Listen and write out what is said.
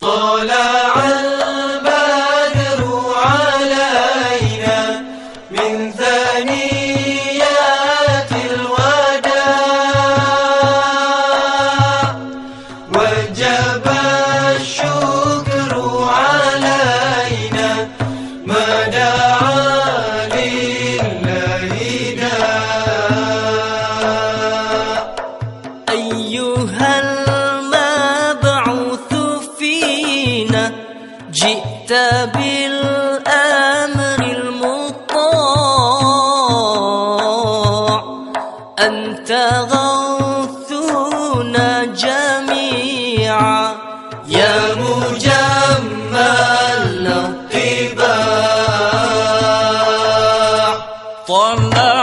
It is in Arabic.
طلع طلع